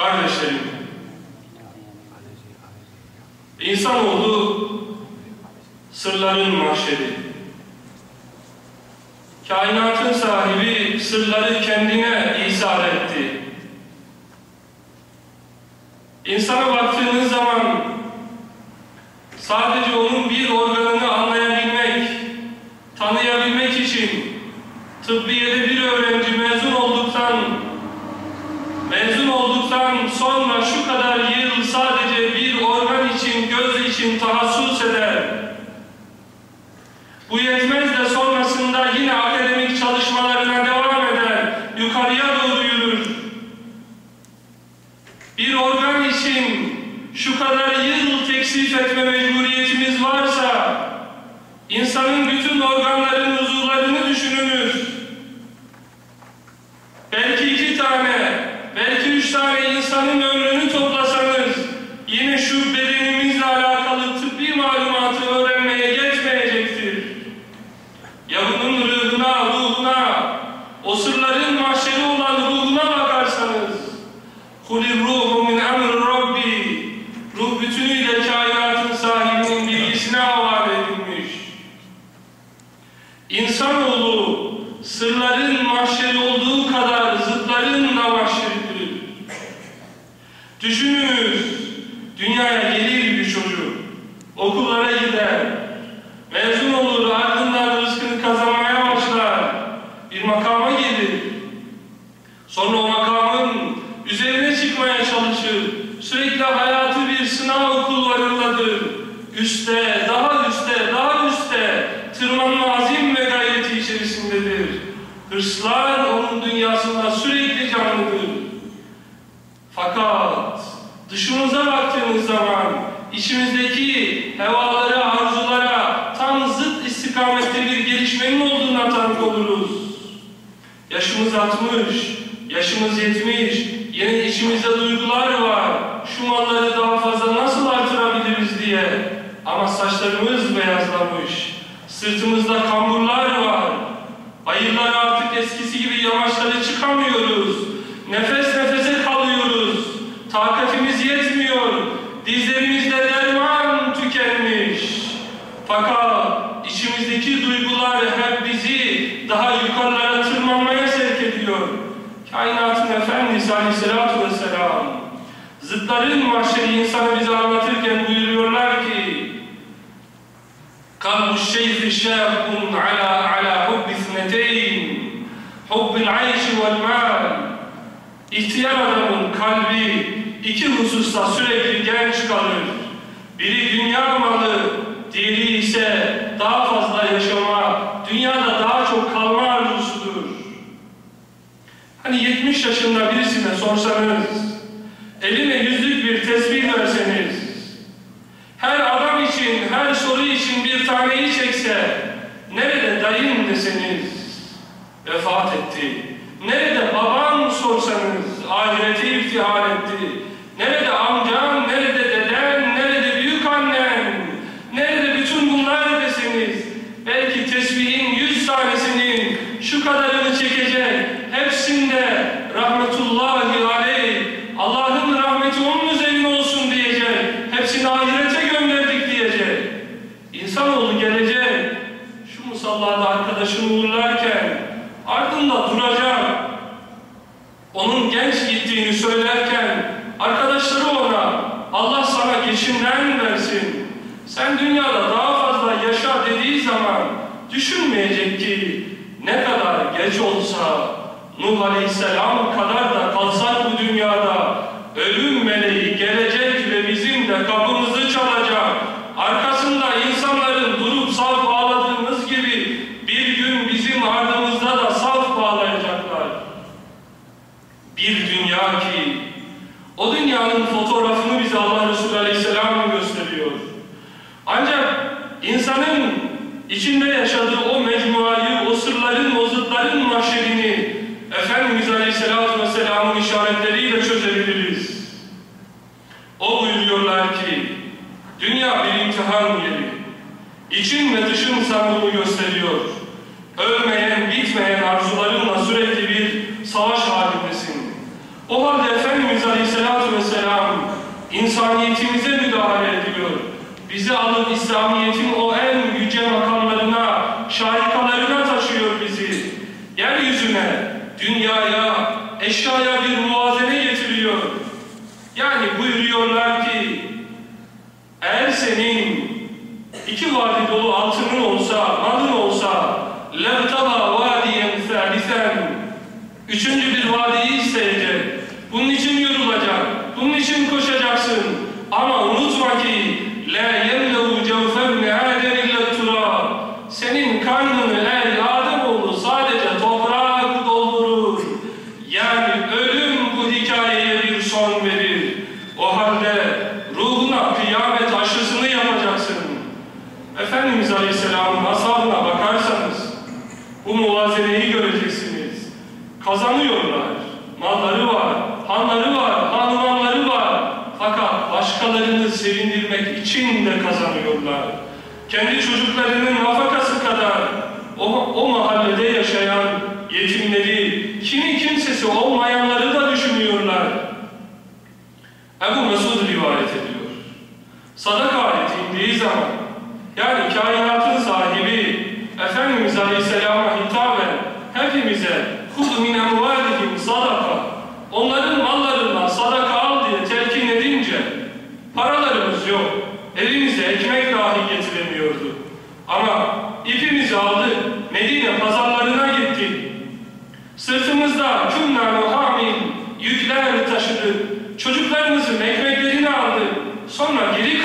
Kardeşlerim, insanoğlu sırların mahşeri. Kainatın sahibi sırları kendine isar etti. İnsana baktığınız zaman sadece onun bir organını anlayabilmek, tanıyabilmek için tıbbiyede bir öğrenci mezun olduktan mezun olduktan sonra şu kadar yıl sadece bir organ için, göz için tahassus eder. Bu yetmez de sonrasında yine akademik çalışmalarına devam eder, yukarıya doğru yürür. Bir organ için şu kadar yıl teksif etme mecburiyetimiz varsa, insanın bütün organların uzuvlarını düşününüz. Belki iki tane, belki üç tane insanın ömrünü toplasanız, yine şu bedenimizle alakalı tıbbi malumatı öğrenmeye geçmeyecektir. Ya bunun ruhuna, ruhuna, o sırların mahşeri olan ruhuna bakarsanız, Kulir ruhu min emr Rabbi, ruh bütünüyle kainatın sahibinin bilgisine havale edilmiş. İnsanoğlu sırların mahşeri olduğu kadar zıtların da mahşeridir. Düşününüz, dünyaya gelir Fakat dışımıza baktığımız zaman içimizdeki hevalara, arzulara tam zıt istikamette bir gelişmenin olduğuna tanık oluruz. Yaşımız 60, yaşımız 70, yine içimizde duygular var. Şu malları daha fazla nasıl artırabiliriz diye. Ama saçlarımız beyazlamış. Sırtımızda kamburlar var. Bayırlar artık eskisi gibi yamaçlara çıkamıyoruz. Nefes Fakat içimizdeki duygular hep bizi daha yukarılara tırmanmaya sevk ediyor. Kainatın Efendisi Aleyhisselatü Vesselam zıtların mahşeri insanı bize anlatırken buyuruyorlar ki قلب الشيخ شاب على على حب اثنتين حب العيش والمال İhtiyar adamın kalbi iki hususta sürekli genç kalır. Biri dünya malı, diğeri ise daha fazla yaşama, dünyada daha çok kalma arzusudur. Hani 70 yaşında birisine sorsanız, şu kadarını çekecek, hepsinde rahmetullahi aleyh, Allah'ın rahmeti onun üzerine olsun diyecek, hepsini ahirete gönderdik diyecek. İnsanoğlu gelecek, şu musallada arkadaşını uğurlarken, ardında duracak, onun genç gittiğini söylerken, arkadaşları ona, Allah sana geçimden versin, sen dünyada daha fazla yaşa dediği zaman, düşünmeyecek ki, ne kadar geç olsa, Nuh Aleyhisselam kadar da kalsak bu dünyada, ölüm meleği gelecek ve bizim de kapımızı çalacak. Arkasında insanların durup saf bağladığımız gibi bir gün bizim ardımızda da saf bağlayacaklar. Bir dünya ki o dünyanın fotoğrafını bize Allah Resulü Aleyhisselam gösteriyor. Ancak insanın içinde yaşadığı o mecmuayı, o sırların, o zıtların mahşerini Efendimiz Aleyhisselatü Vesselam'ın işaretleriyle çözebiliriz. O buyuruyorlar ki, dünya bir imtihan yeri. İçin ve dışın sanrını gösteriyor. Ölmeyen, bitmeyen arzularınla sürekli bir savaş halindesin. O halde Efendimiz Aleyhisselatü Vesselam insaniyetimize müdahale ediyor. Bizi alıp İslamiyet'in o en yüce makamlarına, şarikalarına taşıyor bizi. Yeryüzüne, dünyaya, eşyaya bir muvazene getiriyor. Yani buyuruyorlar ki, senin iki vadi dolu altının olsa, malın olsa, لَبْتَبَا وَادِيًا ثَالِثًا Üçüncü Aleyhisselam'ın ashabına bakarsanız bu muvazeneyi göreceksiniz. Kazanıyorlar. Malları var, hanları var, hanımanları var. Fakat başkalarını sevindirmek için de kazanıyorlar. Kendi çocuklarının nafakası kadar o, o mahallede yaşayan yetimleri, kimi kimsesi olmayanları da düşünüyorlar. Ebu Mesud rivayet ediyor. Sadaka ayeti indiği zaman, yani kainatın sahibi Efendimiz Aleyhisselam'a hitaben hepimize min emvalihim sadaka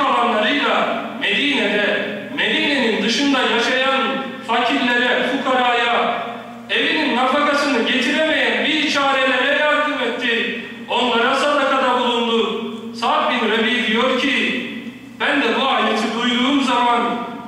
Kalanlarıyla Medine'de, Medine'nin dışında yaşayan fakirlere, fukaraya, evinin nafakasını getiremeyen bir çarelere yardım etti. Onlara sadakada bulundu. Sa'd bin Rebi diyor ki, ben de bu ayeti duyduğum zaman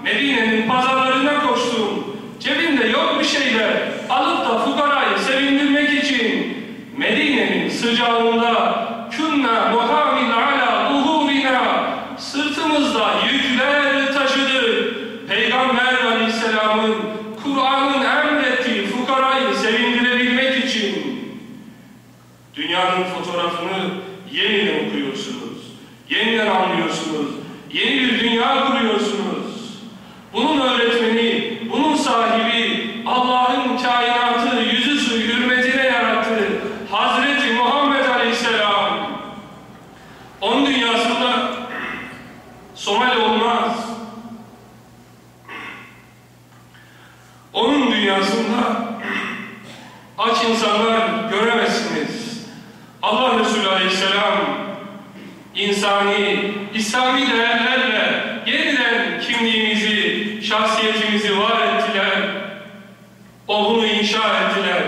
Medine'nin pazarlarına koştum. Cebimde yok bir şeyler. Alıp da fukarayı sevindirmek için Medine'nin sıcağında künna muhamil ala uhurina sırtımızda yükler taşıdı. Peygamber Aleyhisselam'ın Kur'an'ın emrettiği fukarayı sevindirebilmek için dünyanın fotoğrafını yeniden okuyorsunuz. Yeniden anlıyorsunuz. Yeni bir dünya kuruyorsunuz. Bunun öğretmeni, bunun sahibi Allah'ın kainatı yüzü su hürmetine yarattı. Hazreti Muhammed Aleyhisselam. Onun dünyasında Somali olmaz. Onun dünyasında aç insanlar göremezsiniz. Allah Resulü Aleyhisselam insani, İslami değerlerle yeniden kimliğimizi, şahsiyetimizi var ettiler. O bunu inşa ettiler.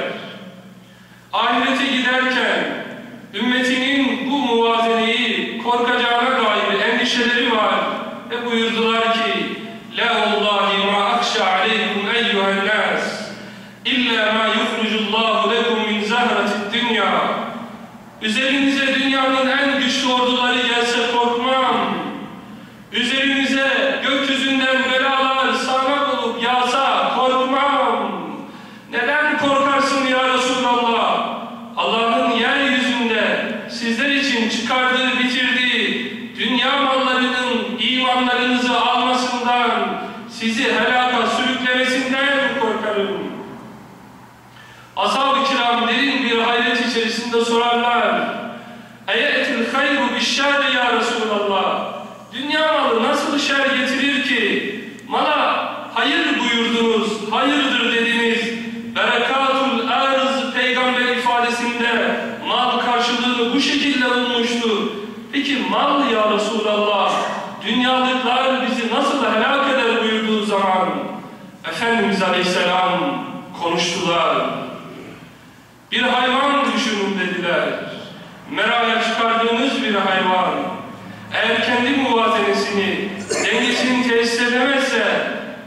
Ahirete giderken ümmetinin bu muvazeneyi korkacağına dair endişeleri var ve buyurdular ki La vallahi ma akhsha aleykum eyyühen Üzerinize dünyanın en güçlü orduları gelse korkmam. İçerisinde sorarlar. Eyetil hayru bişşâri ya Resulallah. Dünya malı nasıl şer getirir ki? Mala hayır buyurdunuz, hayırdır dediniz. Berekatul arz peygamber ifadesinde mal karşılığını bu şekilde bulmuştu. Peki mal ya Resulallah, dünyalıklar bizi nasıl helak eder buyurduğu zaman Efendimiz Aleyhisselam konuştular. Bir hayvan. Meraya çıkardığınız bir hayvan. Eğer kendi muvazenesini, dengesini tesis edemezse,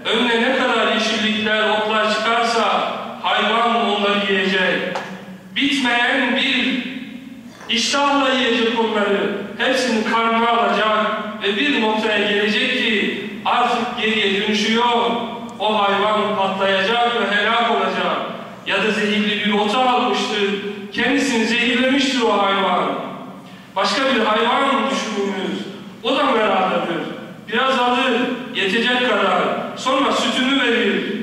önüne ne kadar yeşillikler, otlar çıkarsa hayvan onları yiyecek. Bitmeyen bir iştahla yiyecek onları. Hepsini karnına alacak ve bir noktaya gelecek ki artık geriye dönüşüyor. O hayvan patlayacak ve helak olacak ya da zehirli bir ota almıştır, o hayvan. Başka bir hayvan düşününüz. O da meradadır. Biraz alır, yetecek kadar. Sonra sütünü verir.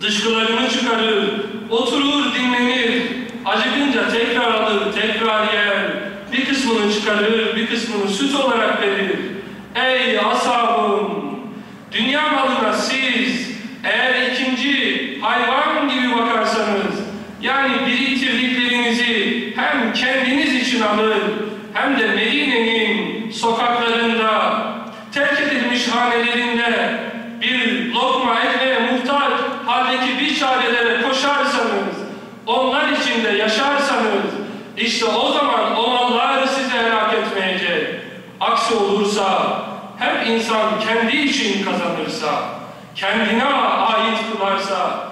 Dışkılarını çıkarır. Oturur, dinlenir. Acıkınca tekrar alır, tekrar yer. Bir kısmını çıkarır, bir kısmını süt olarak verir. Ey ashabım! Dünya malına siz eğer ikinci hayvan gibi bakarsanız, yani biriktirdiklerinizi hem alır, hem de Medine'nin sokaklarında, terk edilmiş hanelerinde bir lokma ekmeğe muhtaç haldeki bir çarelere koşarsanız, onlar içinde yaşarsanız, işte o zaman o mallar sizi helak etmeyecek. Aksi olursa, hep insan kendi için kazanırsa, kendine ait kılarsa,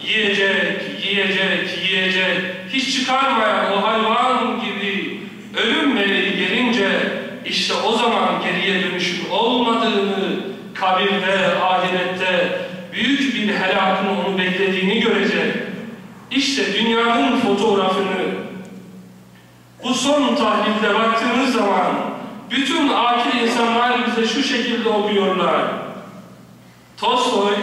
yiyecek, yiyecek, yiyecek, hiç çıkarmayan o hayvan gibi ölüm meleği gelince, işte o zaman geriye dönüşün olmadığını, kabirde, ahirette büyük bir helakın onu beklediğini görecek. İşte dünyanın fotoğrafını bu son tahlilde baktığımız zaman bütün akil insanlar bize şu şekilde okuyorlar. Tolstoy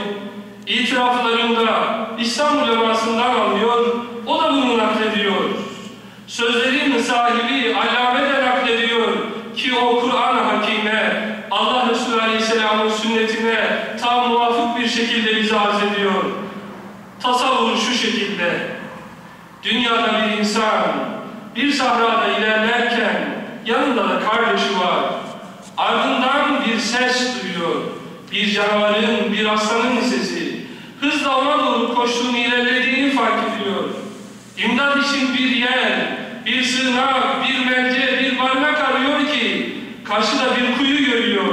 itiraflarında İslam ulemasından alıyor, o da bunu naklediyor. Sözlerin sahibi Allame de naklediyor ki o Kur'an-ı Hakime, Allah Resulü Aleyhisselam'ın sünnetine tam muvafık bir şekilde bize arz ediyor. Tasavvur şu şekilde, dünyada bir insan bir sahrada ilerlerken yanında da kardeşi var. Ardından bir ses duyuyor. Bir canavarın, bir aslanın sesi. Hızla ona doğru koştuğunu ilerlediğini fark ediyor. İmdad için bir yer, bir sığınak, bir merce, bir barınak arıyor ki karşıda bir kuyu görüyor.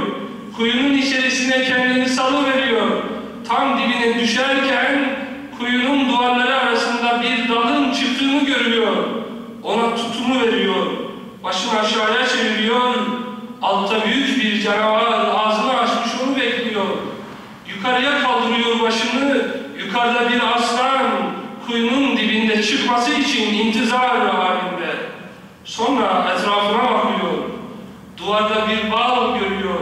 Kuyunun içerisine kendini salıveriyor. Tam dibine düşerken kuyunun duvarları arasında bir dalın çıktığını görüyor. Ona tutumu veriyor. Başını aşağıya çeviriyor. Altta büyük bir canavar ağzını açmış onu bekliyor. Yukarıya kaldırıyor başını. Yukarıda bir aslan kuyunun dibinde çıkması için intizar halinde. Sonra etrafına bakıyor. Duvarda bir bal görüyor.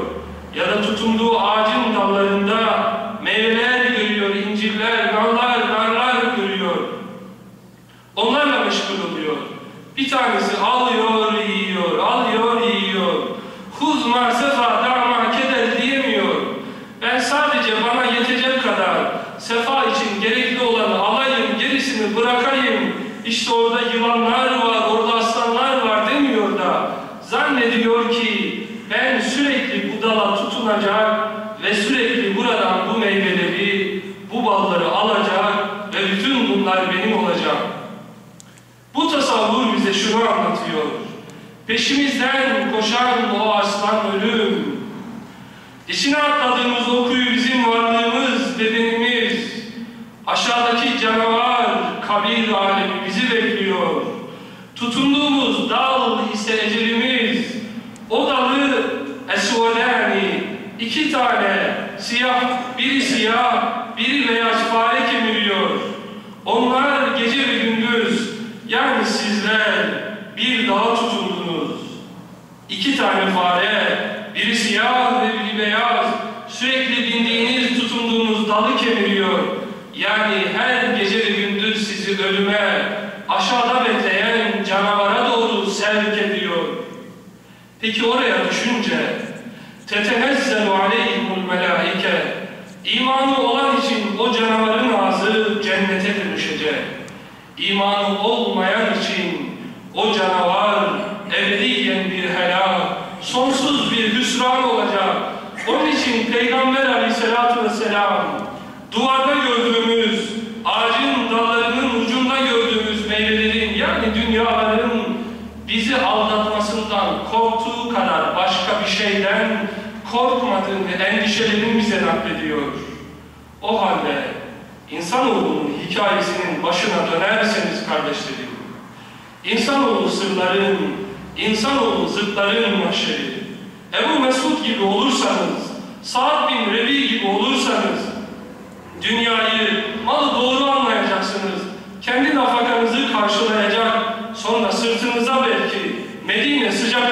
Ya da tutunduğu ağacın dallarında meyveler görüyor, incirler, nallar, narlar görüyor. Onlarla meşgul oluyor. Bir tanesi alıyor, yiyor, alıyor, yiyor. Huzma sefa dama keder diyemiyor. Ben sadece bana yetecek kadar sefa için gerekli olanı alayım, gerisini bırakayım. İşte orada yılanlar var, orada aslanlar var demiyor da zannediyor ki ben sürekli bu dala tutunacak ve sürekli buradan bu meyveleri, bu balları alacak ve bütün bunlar benim olacak. Bu tasavvur bize şunu anlatıyor. Peşimizden koşan o aslan ölüm. İçine atladığımız o kuyu bizim varlığımız, bedenimiz. Aşağıdaki canavar, kabir alemi bizi bekliyor. Tutunduğumuz dal ise ecelimiz. O dalı esvedani, iki tane siyah, biri siyah, biri beyaz fare kemiriyor. Onlar gece ve gündüz, yani sizler bir dağa tutundunuz. İki tane fare, biri siyah ve biri beyaz, sürekli bindiğiniz, tutunduğunuz dalı kemiriyor. Yani her gece ve gündüz sizi ölüme, aşağıda bekleyen canavara doğru sevk ediyor. Peki oraya düşünce, tetenezzelu aleyhimul melaike, imanı olan için o canavarın ağzı cennete dönüşecek. İmanı olmayan için o canavar ebediyen bir helak, sonsuz bir hüsran olacak. Onun için Peygamber aleyhissalatü vesselam duvarda gördüğümüz, korkmadığını, endişelerini bize naklediyor. O halde insanoğlunun hikayesinin başına dönerseniz kardeşlerim, insanoğlu sırların, insanoğlu zıtların mahşeri, Ebu Mesud gibi olursanız, Sa'd bin Rebi gibi olursanız, dünyayı, malı doğru anlayacaksınız, kendi nafakanızı karşılayacak, sonra sırtınıza belki Medine sıcak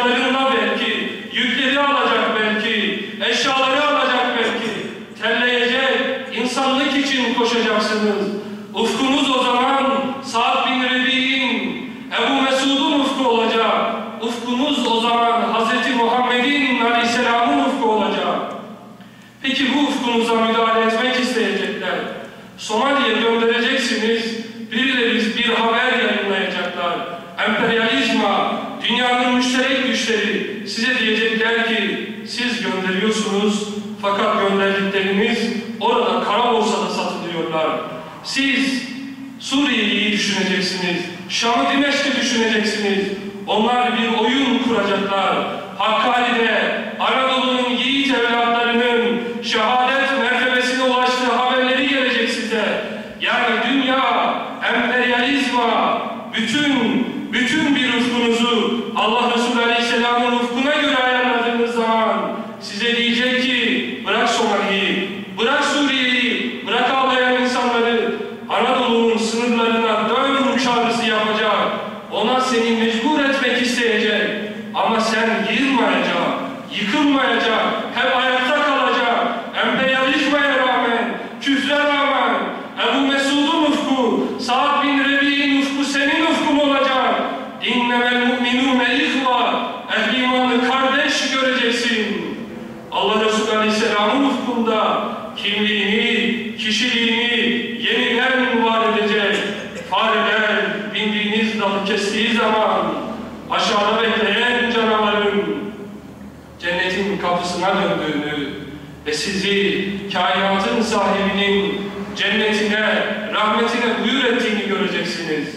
güvenlik için koşacaksınız. Ufkunuz o zaman Sa'd bin Rebi'in, Ebu Mesud'un ufku olacak. Ufkunuz o zaman Hz. Muhammed'in Aleyhisselam'ın ufku olacak. Peki bu ufkunuza müdahale etmek isteyecekler. Somali'ye göndereceksiniz. Birileri bir haber yayınlayacaklar. Emperyalizma, dünyanın müşterek güçleri size diyecekler ki siz gönderiyorsunuz fakat gönderdikleriniz orada kara borsada satılıyorlar. Siz Suriye'yi düşüneceksiniz. Şam'ı Dimeşk'i düşüneceksiniz. Onlar bir oyun kuracaklar. Hakkari'de Anadolu'nun yiğit evlatlarının şehadet mertebesine ulaştığı haberleri gelecek size. Yani dünya, emperyalizma, bütün bütün bir ufkunuzu Allah Resulü Aleyhisselam'ın ufkuna göre ayarladığınız zaman size diyecek ki bırak Somali'yi, bırak Suriye'yi, bırak ağlayan insanları Anadolu'nun sınırlarına dön çağrısı yapacak. Ona seni mecbur etmek isteyecek. Ama sen yılmayacak, yıkılmayacak, hep ayakta kalacak. Emperyalizmaya rağmen, küfre rağmen, Ebu Mesud'un ufku, Sa'd bin Rebi'nin ufku senin ufkun olacak. İnnemel mu'minûne ihva, ehli imanı kardeş göreceksin. Allah Resulü Aleyhisselam'ın ufkunda kimliğini, kişiliğini yeniden var edecek. Fareler bindiğiniz dalı kestiği zaman aşağıda bekleyen canavarın cennetin kapısına döndüğünü ve sizi kainatın sahibinin cennetine, rahmetine buyur ettiğini göreceksiniz.